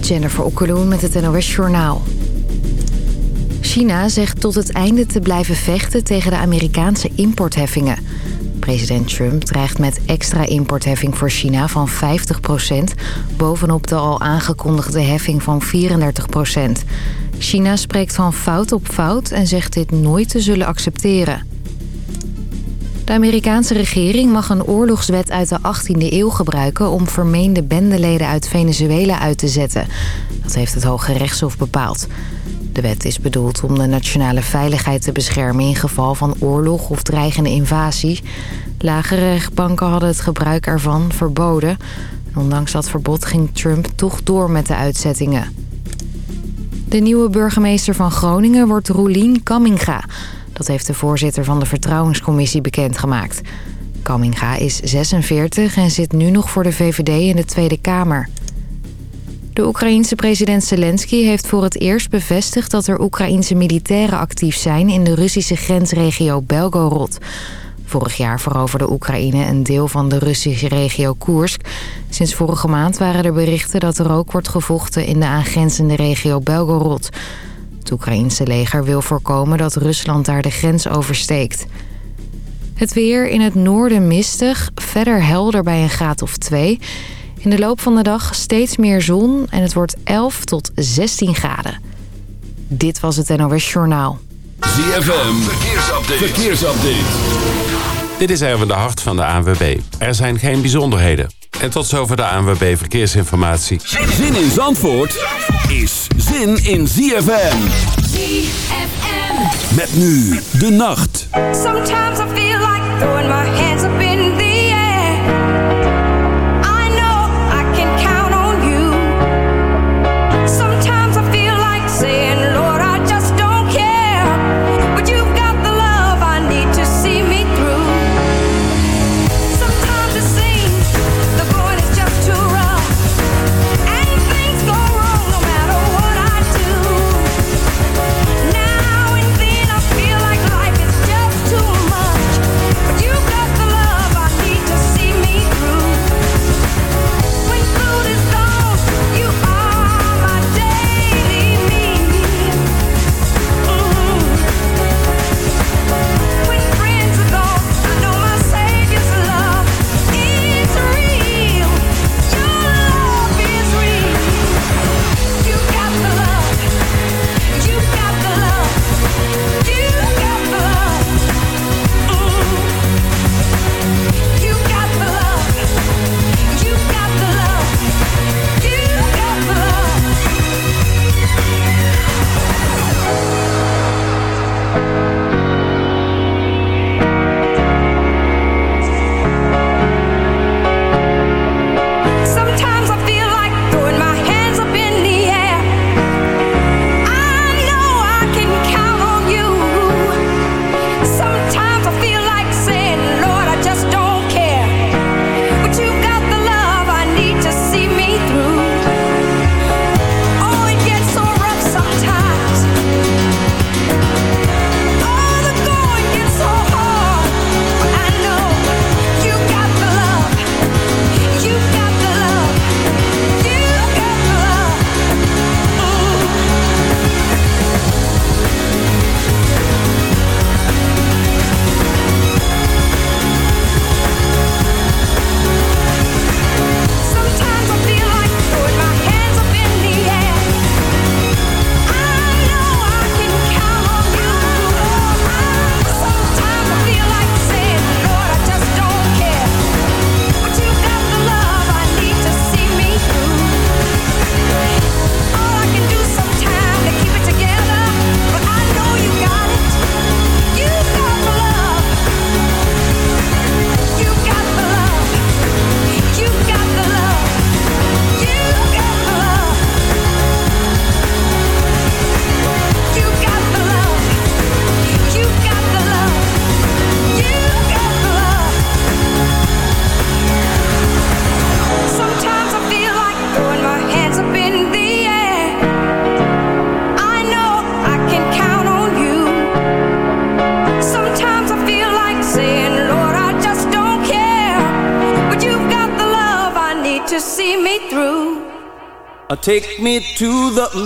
Jennifer Okkeloen met het NOS Journaal. China zegt tot het einde te blijven vechten tegen de Amerikaanse importheffingen. President Trump dreigt met extra importheffing voor China van 50% bovenop de al aangekondigde heffing van 34% China spreekt van fout op fout en zegt dit nooit te zullen accepteren. De Amerikaanse regering mag een oorlogswet uit de 18e eeuw gebruiken... om vermeende bendeleden uit Venezuela uit te zetten. Dat heeft het Hoge Rechtshof bepaald. De wet is bedoeld om de nationale veiligheid te beschermen... in geval van oorlog of dreigende invasie. Lagere rechtbanken hadden het gebruik ervan verboden. Ondanks dat verbod ging Trump toch door met de uitzettingen. De nieuwe burgemeester van Groningen wordt Roelien Kamminga... Dat heeft de voorzitter van de Vertrouwenscommissie bekendgemaakt. Kamminga is 46 en zit nu nog voor de VVD in de Tweede Kamer. De Oekraïense president Zelensky heeft voor het eerst bevestigd... dat er Oekraïense militairen actief zijn in de Russische grensregio Belgorod. Vorig jaar veroverde Oekraïne een deel van de Russische regio Koersk. Sinds vorige maand waren er berichten dat er ook wordt gevochten... in de aangrenzende regio Belgorod... Het Oekraïense leger wil voorkomen dat Rusland daar de grens oversteekt. Het weer in het noorden mistig, verder helder bij een graad of 2. In de loop van de dag steeds meer zon en het wordt 11 tot 16 graden. Dit was het NOS Journaal. ZFM, verkeersupdate. verkeersupdate. Dit is Erwin de Hart van de ANWB. Er zijn geen bijzonderheden. En tot zover de ANWB Verkeersinformatie. Zin in Zandvoort is zin in ZFM. ZFM. Met nu de nacht. Sometimes I feel like throwing my hands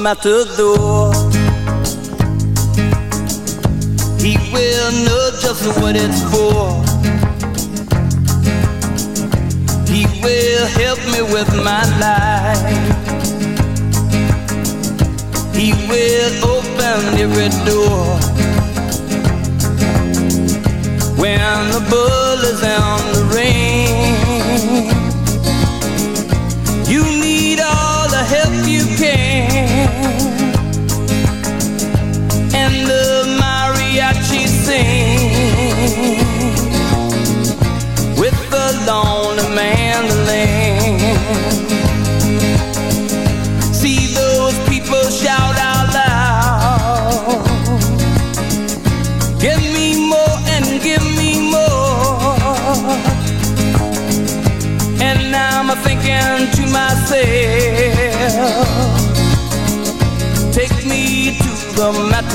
at the door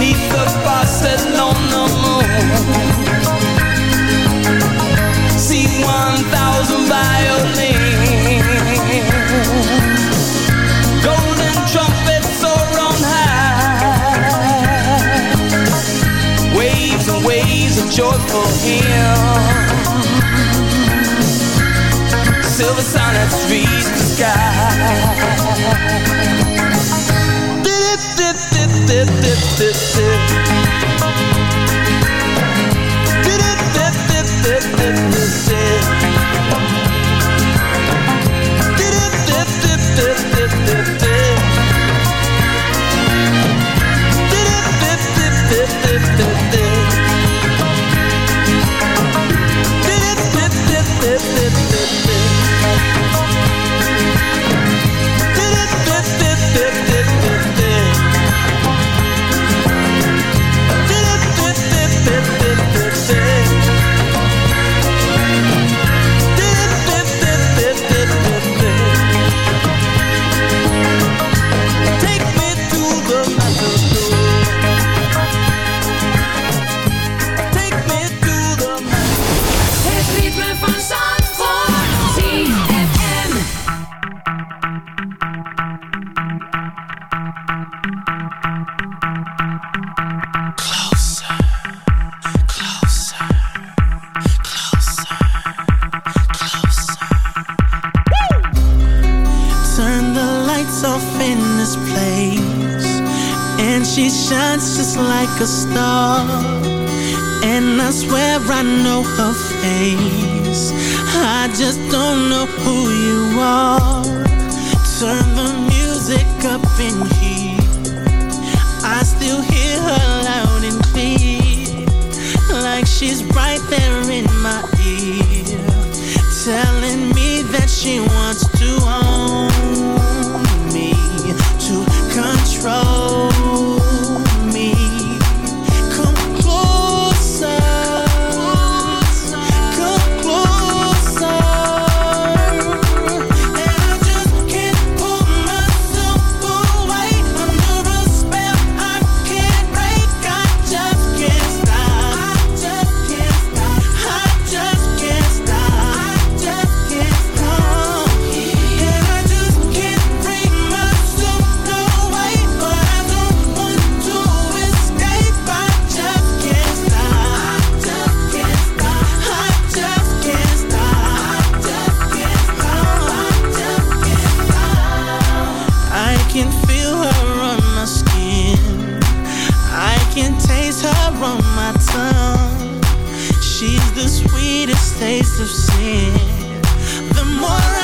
Neath the faucet on the moon See one thousand violins. Golden trumpets soar on high. Waves and waves of joyful hymns Silver sonnets reach the sky. Dip, dip, dip, dip, the sweetest taste of sin. The more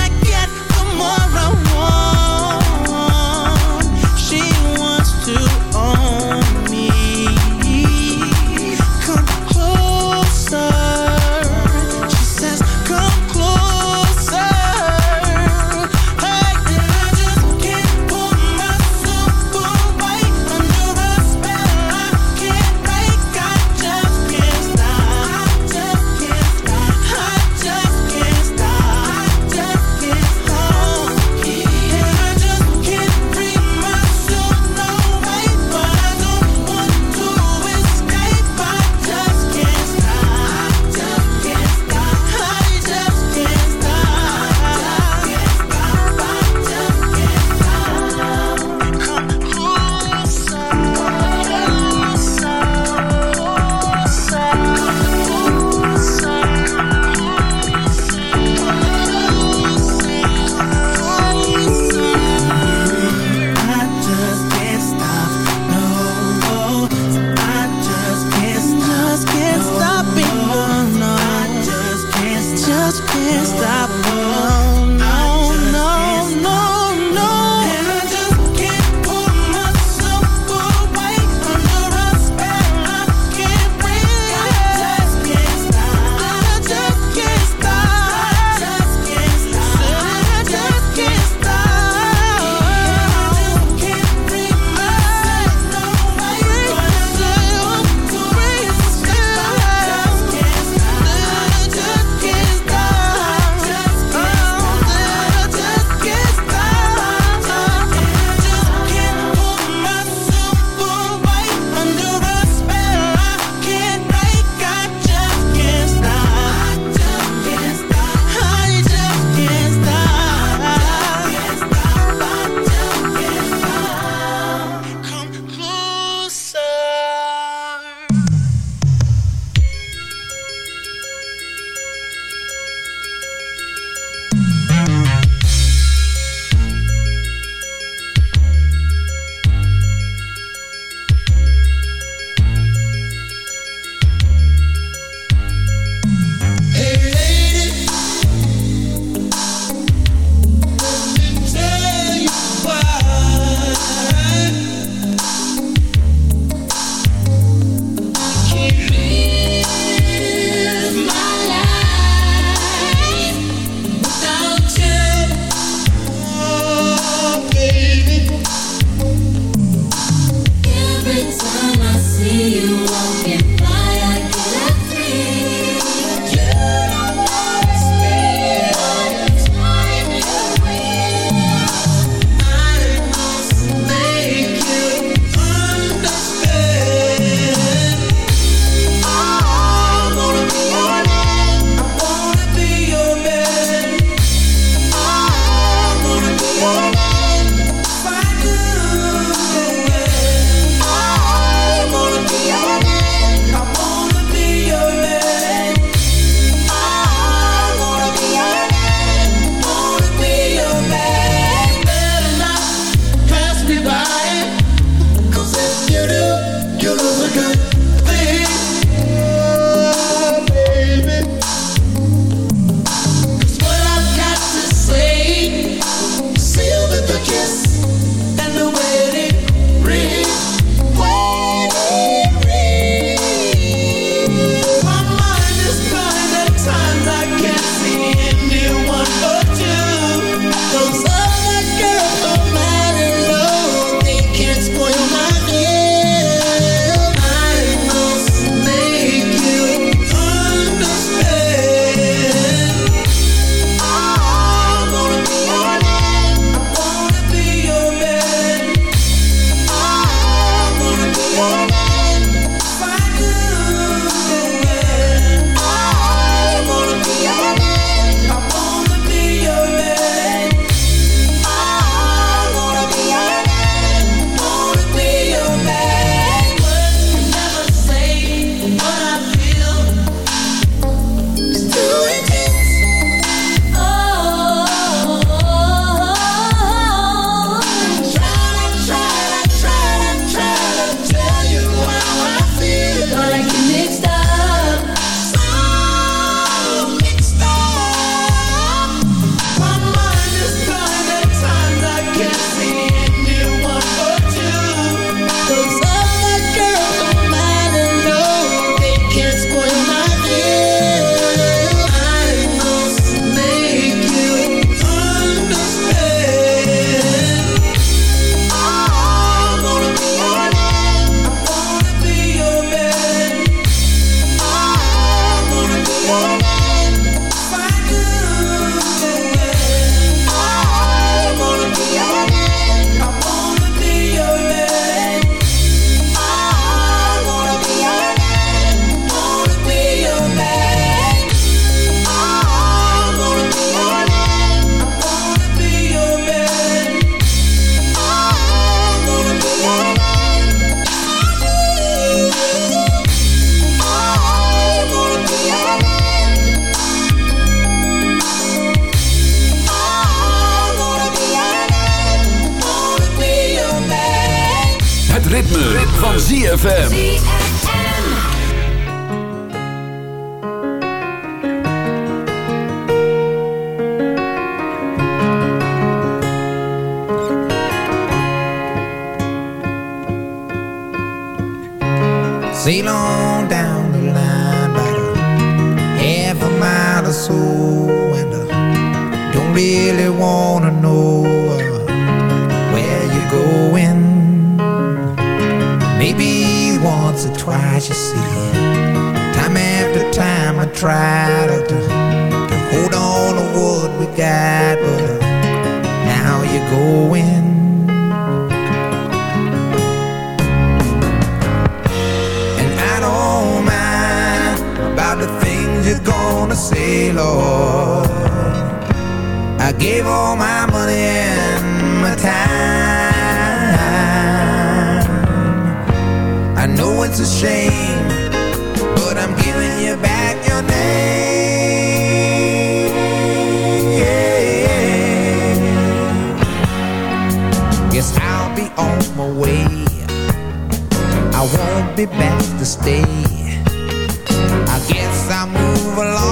I won't be back to stay. I guess I'll move along.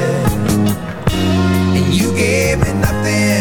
Yeah.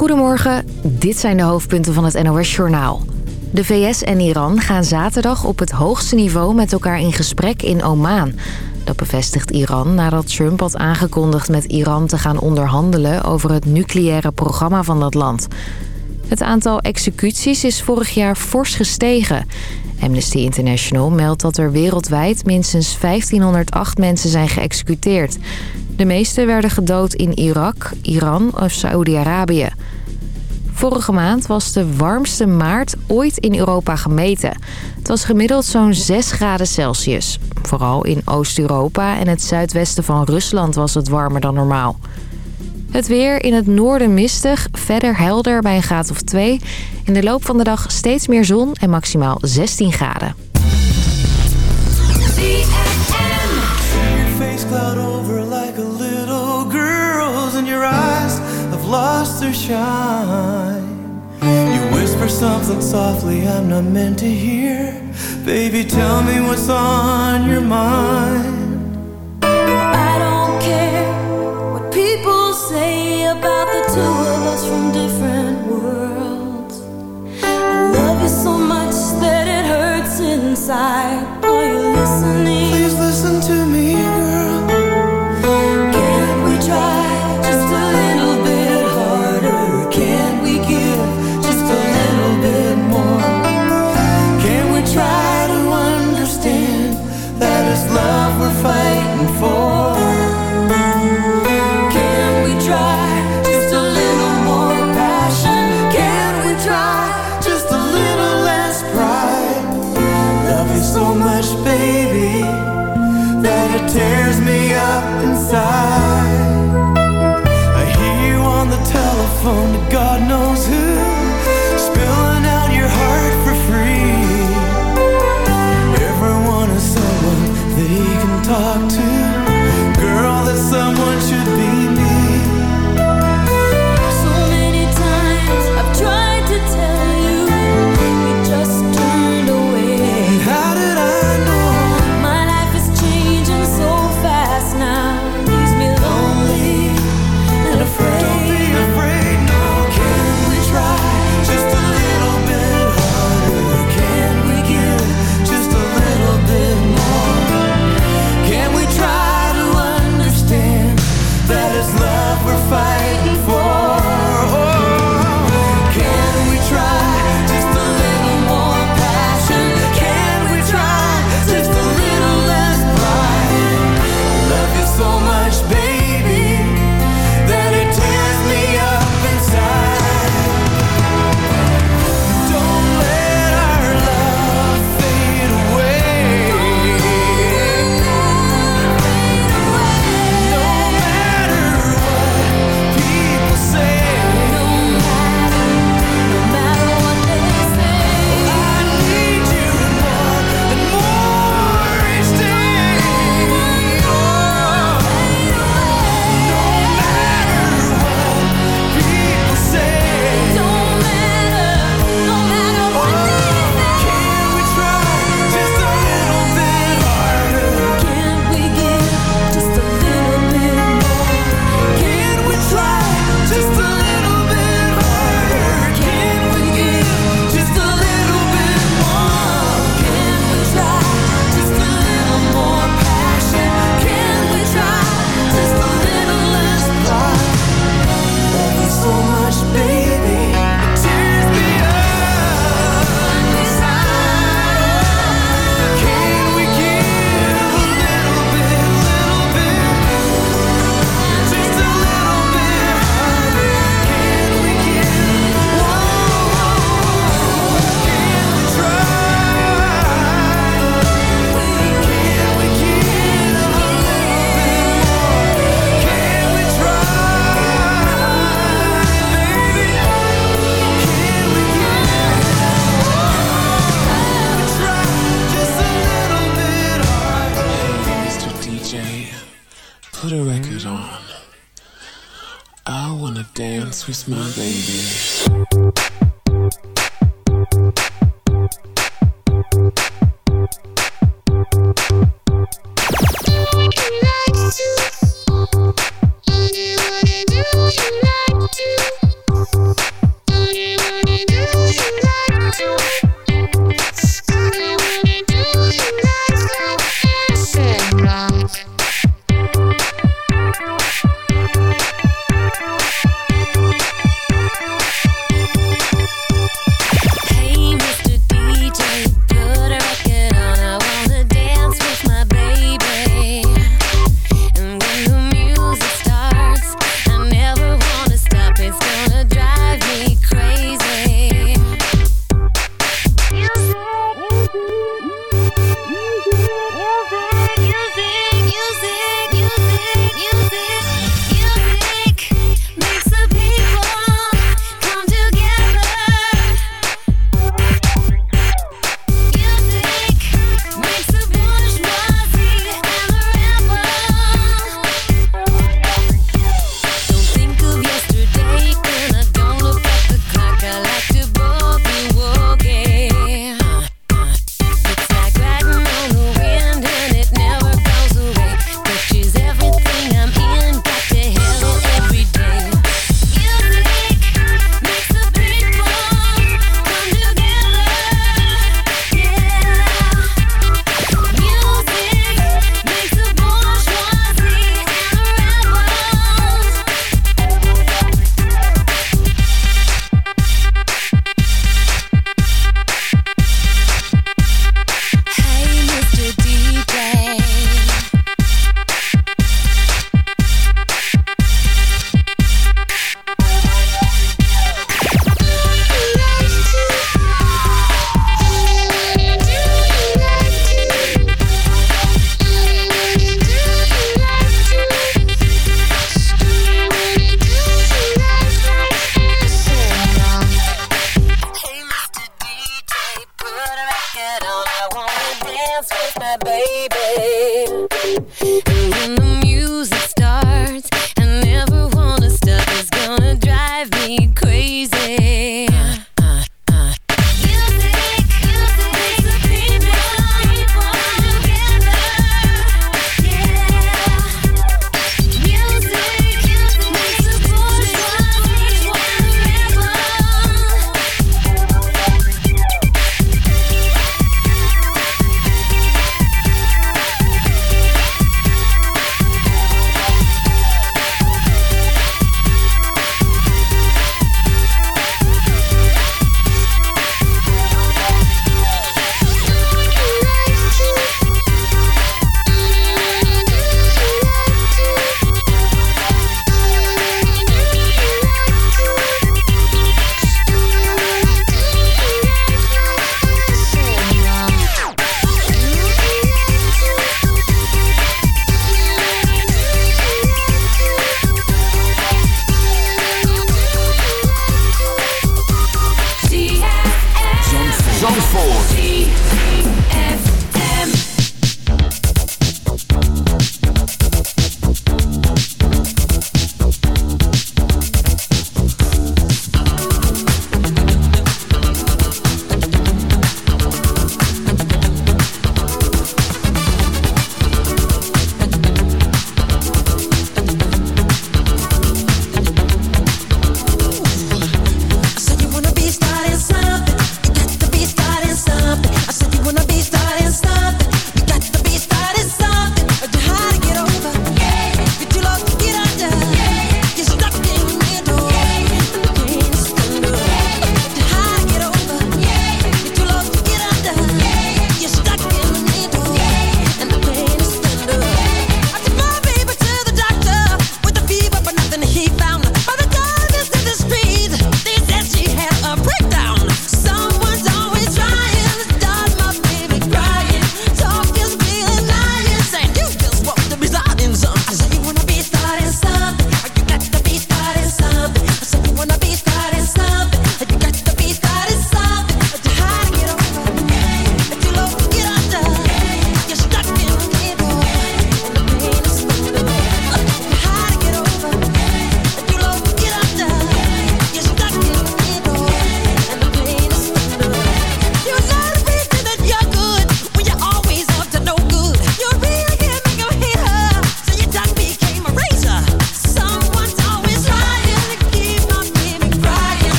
Goedemorgen, dit zijn de hoofdpunten van het NOS-journaal. De VS en Iran gaan zaterdag op het hoogste niveau met elkaar in gesprek in Oman. Dat bevestigt Iran nadat Trump had aangekondigd met Iran te gaan onderhandelen... over het nucleaire programma van dat land. Het aantal executies is vorig jaar fors gestegen. Amnesty International meldt dat er wereldwijd minstens 1508 mensen zijn geëxecuteerd. De meeste werden gedood in Irak, Iran of Saoedi-Arabië. Vorige maand was de warmste maart ooit in Europa gemeten. Het was gemiddeld zo'n 6 graden Celsius. Vooral in Oost-Europa en het zuidwesten van Rusland was het warmer dan normaal. Het weer in het noorden mistig, verder helder bij een graad of 2. In de loop van de dag steeds meer zon en maximaal 16 graden. Something softly I'm not meant to hear. Baby, tell me what's on your mind. I don't care people say about the two of us from different worlds. I love you so much that it hurts inside. Are you listening? Please listen to you so much, baby, that it tears me up inside. I hear you on the telephone to God knows who,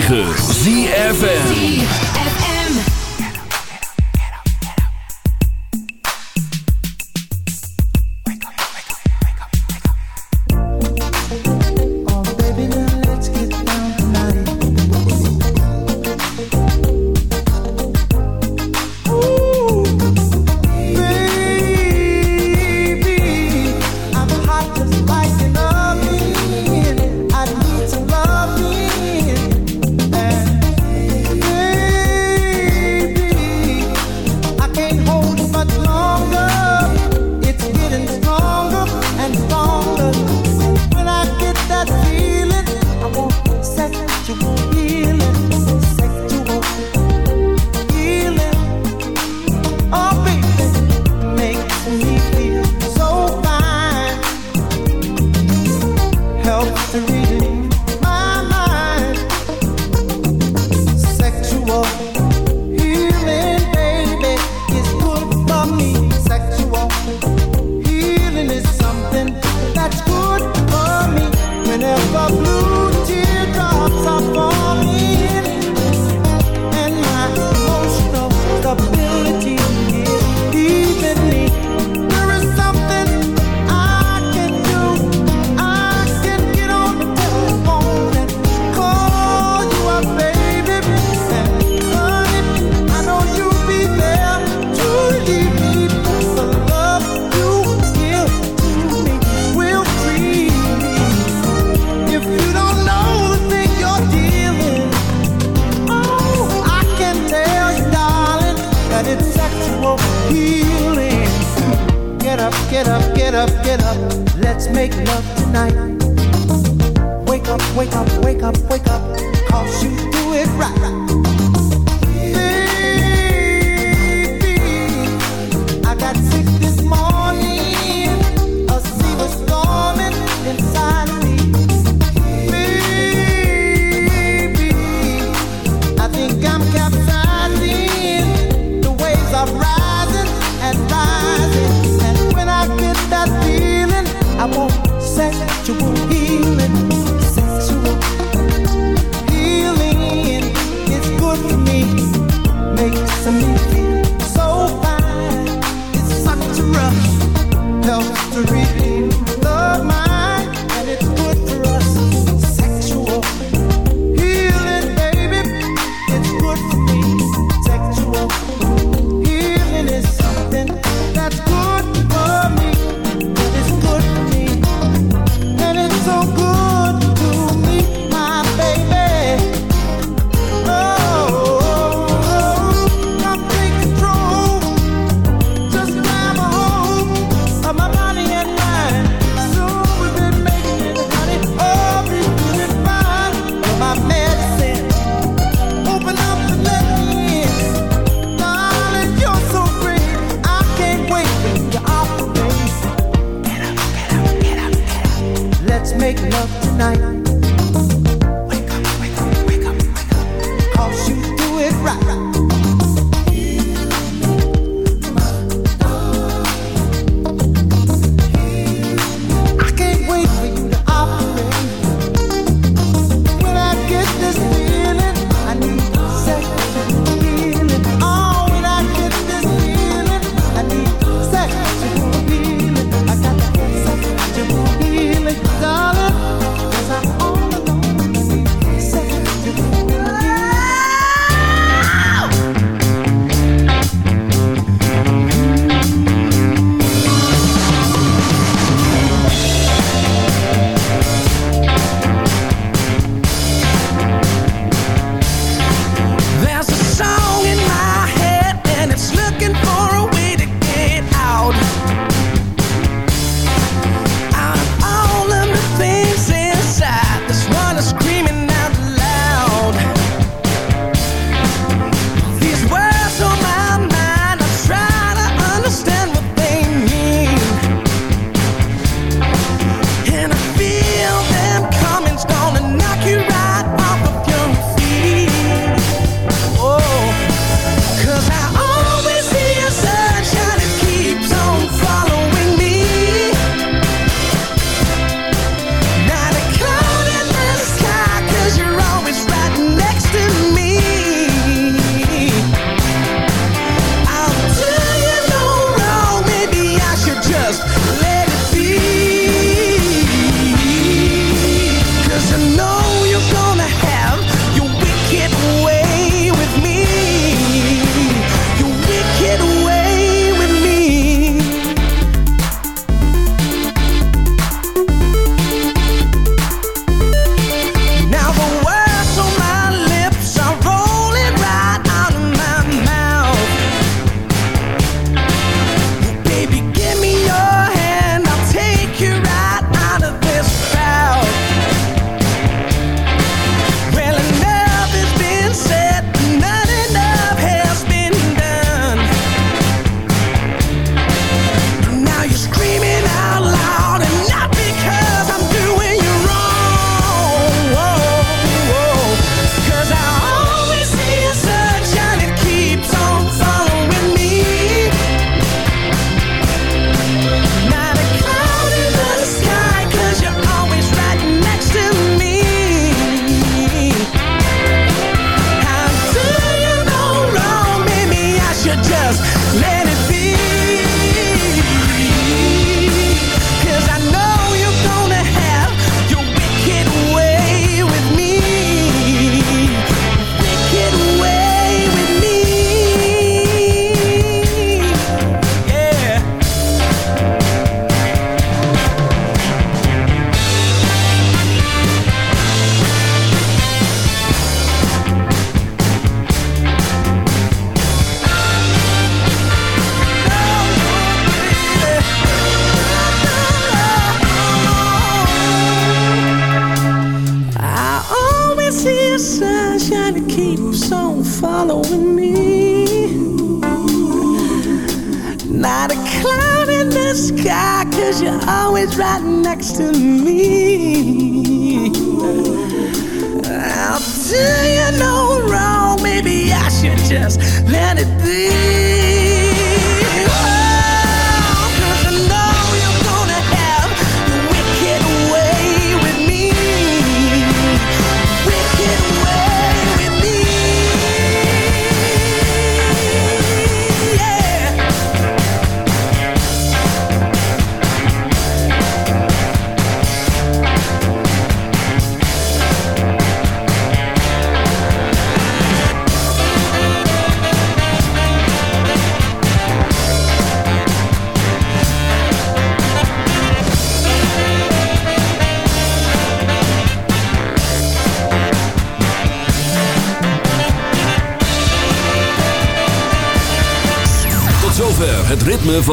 106.9 ZFN